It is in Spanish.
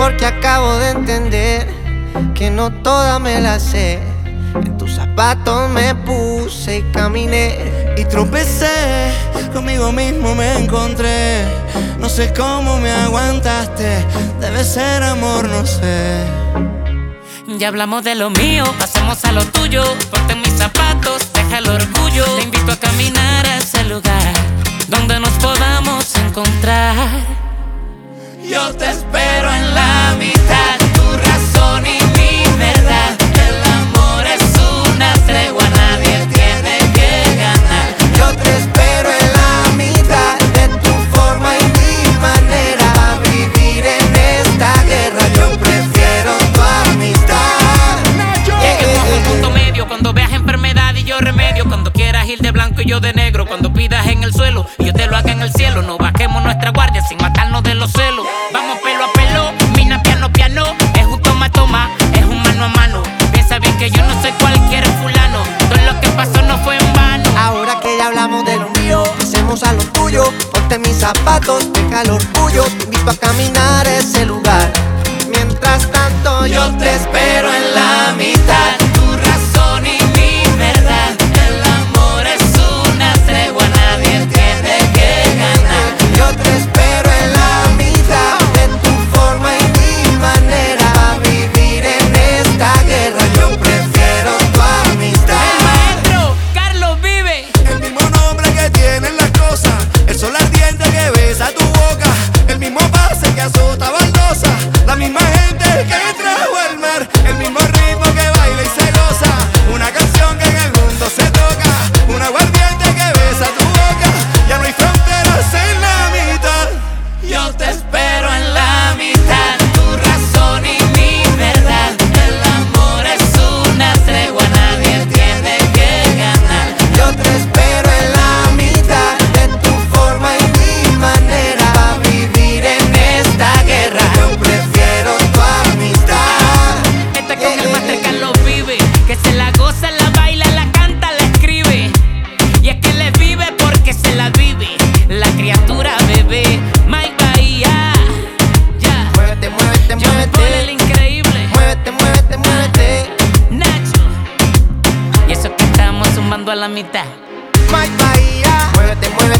porque acabo de entender que no toda me la sé. En tus zapatos me puse y caminé. Y tropecé, conmigo mismo me encontré. No sé cómo me aguantaste, debe ser amor, no sé. Ya hablamos de lo mío, pasemos a lo tuyo. Ponte mis zapatos, deja el orgullo. Te invito Yo te espero en la mitad, tu razón y mi verdad. El amor es una tregua, nadie tiene que ganar. Yo te espero en la mitad de tu forma y mi manera. A vivir en esta guerra, yo prefiero tu amistad. Lleguemos a un punto medio cuando veas enfermedad y yo remedio. Cuando quieras ir de blanco y yo de negro. Cuando pidas en el suelo y yo te lo haga en el cielo. No bajemos pasemos a lo tuyo. Ponte mis zapatos, deja el orgullo. Te invito a caminar ese lugar. Mientras tanto, Yo te espero a la mitad. Mike Bahía. Muévete, muévete, muévete.